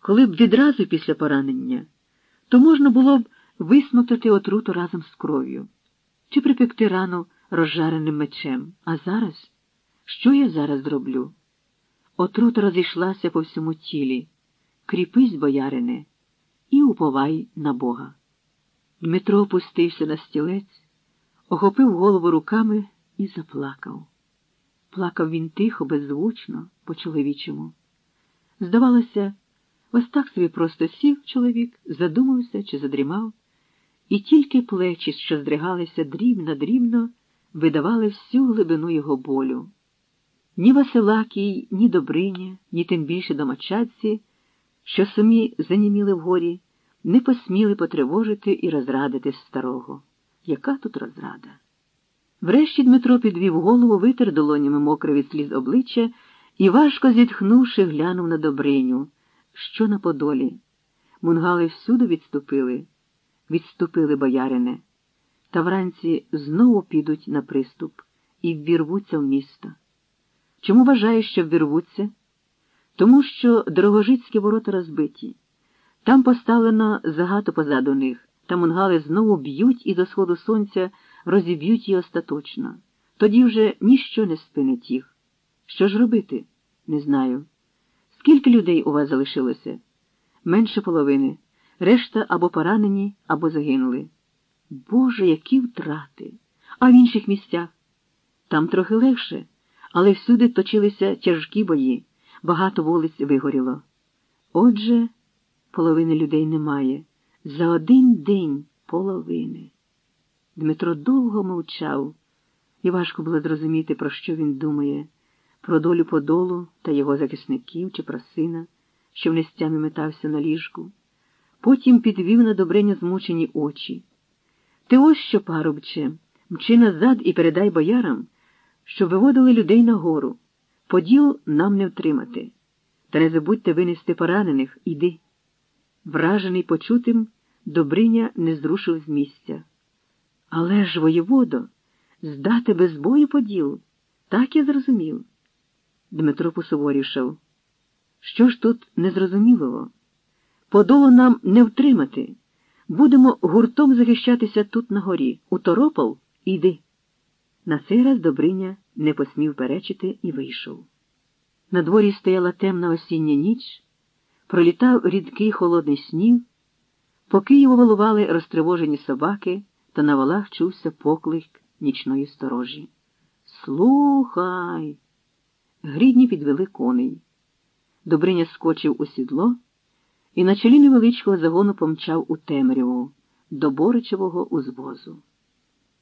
Коли б відразу після поранення, то можна було б висмоктати отруту разом з кров'ю чи припекти рану розжареним мечем. А зараз? Що я зараз зроблю? Отрута розійшлася по всьому тілі. Кріпись, боярине, і уповай на Бога. Дмитро опустився на стілець, охопив голову руками і заплакав. Плакав він тихо, беззвучно, по чоловічому. Здавалося, ось так собі просто сів чоловік, задумався чи задрімав, і тільки плечі, що здригалися дрібно, дрібно, видавали всю глибину його болю. Ні Василакій, ні Добриня, ні тим більше домочадці, що самі заніміли вгорі, не посміли потривожити і розрадити старого. Яка тут розрада? Врешті Дмитро підвів голову, витер долонями мокре від сліз обличчя і, важко зітхнувши, глянув на Добриню. Що на подолі? Мунгали всюди відступили, відступили боярине, та вранці знову підуть на приступ і ввірвуться в місто. Чому вважаєш, що ввірвуться? Тому що дорогожицькі ворота розбиті. Там поставлено загато позаду них, та мунгали знову б'ють і до сходу сонця розіб'ють її остаточно. Тоді вже ніщо не спинить їх. Що ж робити? Не знаю. Скільки людей у вас залишилося? Менше половини. Решта або поранені, або загинули. Боже, які втрати! А в інших місцях? Там трохи легше, але всюди точилися тяжкі бої, багато вулиць вигоріло. Отже, половини людей немає. За один день половини. Дмитро довго мовчав, і важко було зрозуміти, про що він думає, про долю подолу та його захисників чи про сина, що в нестямі метався на ліжку. Потім підвів на добрення змучені очі. Ти ось що, парубче, мчи назад і передай боярам, що виводили людей на гору. Поділ нам не втримати. Та не забудьте винести поранених, іди. Вражений почутим, Добриня не зрушив з місця. Але ж, воєводо, здати без бою поділ, так я зрозумів. Дмитро посуворішав. Що ж тут незрозумілого? Подолу нам не втримати. Будемо гуртом захищатися тут на горі. У Торопол іди. На цей раз Добриня не посмів перечити і вийшов. На дворі стояла темна осіння ніч, пролітав рідкий холодний сніг, по Києву вилували розтривожені собаки, та на валах чувся поклик нічної сторожі. Слухай. Грідні підвели коней. Добриня скочив у сідло і на чолі невеличкого загону помчав у темряву до Боричевого узвозу.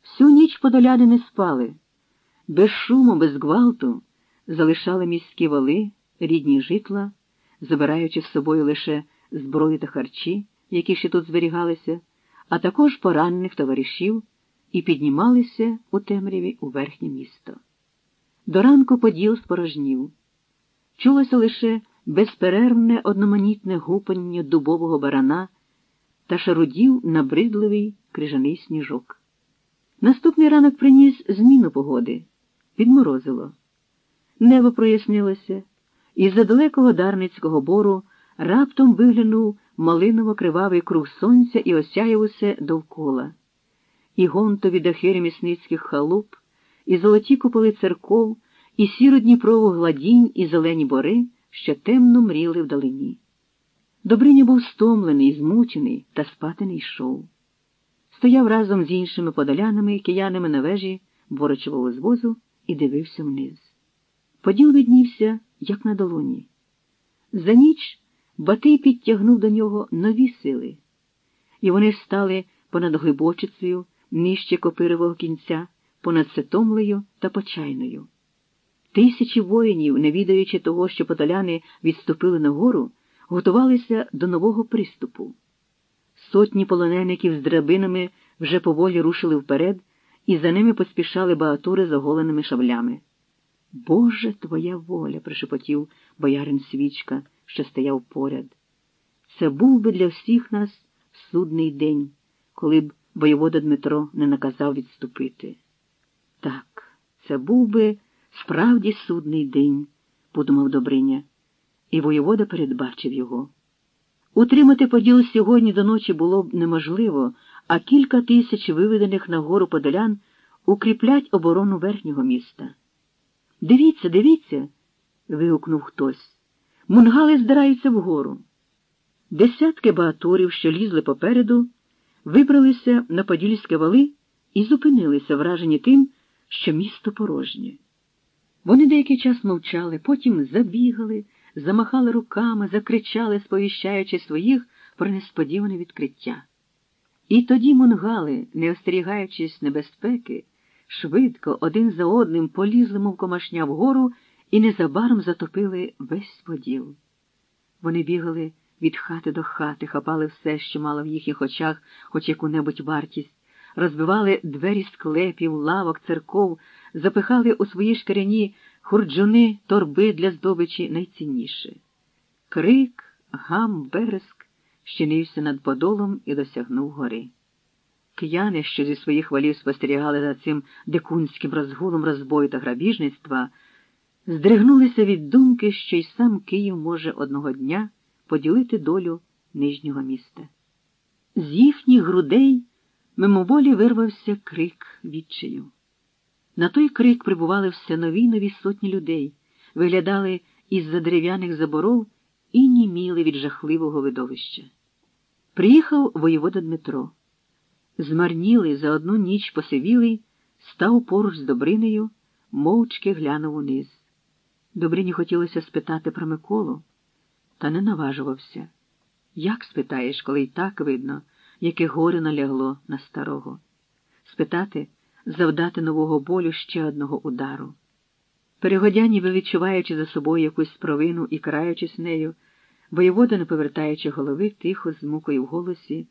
Всю ніч подоляни не спали, без шуму, без гвалту залишали міські вали, рідні житла, забираючи з собою лише зброю та харчі, які ще тут зберігалися, а також поранених товаришів, і піднімалися у темряві у верхнє місто. До ранку поділ спорожнів. Чулося лише безперервне одноманітне гупання дубового барана та шарудів набридливий крижаний сніжок. Наступний ранок приніс зміну погоди, підморозило. Небо прояснилося, і з-за далекого Дарницького бору раптом виглянув малиново-кривавий круг сонця і осяяв усе довкола. І гонтові дахи ремісницьких халуп, і золоті куполи церков, і сіру Дніпрову гладінь, і зелені бори, що темно мріли вдалині. Добриня був стомлений, змучений та спати не йшов. Стояв разом з іншими подолянами киянами на вежі борочового звозу і дивився вниз. Поділ віднівся, як на долоні. За ніч Батий підтягнув до нього нові сили, і вони стали понад глибочицею, нижче копирового кінця, понад Сетомлею та Почайною. Тисячі воїнів, не відаючи того, що подоляни відступили на гору, готувалися до нового приступу. Сотні полонеників з драбинами вже поволі рушили вперед, і за ними поспішали багатури з оголеними шавлями. Боже твоя воля, прошепотів боярин свічка, що стояв поряд. Це був би для всіх нас судний день, коли б воєвода Дмитро не наказав відступити. Так, це був би справді судний день, подумав Добриня, і воєвода передбачив його. Утримати поділ сьогодні до ночі було б неможливо, а кілька тисяч виведених на гору подолян укріплять оборону верхнього міста. Дивіться, дивіться. вигукнув хтось. Мунгали здираються вгору. Десятки багаторів, що лізли попереду, вибралися на подільські вали і зупинилися, вражені тим, що місто порожнє. Вони деякий час мовчали, потім забігали, замахали руками, закричали, сповіщаючи своїх про несподіване відкриття. І тоді мунгали, не остерігаючись небезпеки, швидко один за одним полізли, мов комашня вгору, і незабаром затопили весь поділ. Вони бігали від хати до хати, хапали все, що мало в їхніх очах, хоч яку-небудь вартість, розбивали двері склепів, лавок, церков, запихали у свої шкіряні хурджуни, торби для здобичі найцінніше. Крик, гам, вереск щинився над подолом і досягнув гори. Кияни, що зі своїх валів спостерігали за цим дикунським розгулом розбою та грабіжництва, здригнулися від думки, що й сам Київ може одного дня поділити долю нижнього міста. З їхніх грудей мимоволі вирвався крик відчаю. На той крик прибували все нові нові сотні людей, виглядали із-за дерев'яних заборов і німіли від жахливого видовища. Приїхав воєвода Дмитро. Змарнілий за одну ніч посивілий, став поруч з Добринею, мовчки глянув униз. Добрині хотілося спитати про Миколу, та не наважувався. Як спитаєш, коли й так видно, яке горе налягло на старого? Спитати, завдати нового болю ще одного удару. Перегодя, ніби відчуваючи за собою якусь провину і караючись нею, воєвода, не повертаючи голови, тихо, з мукою в голосі,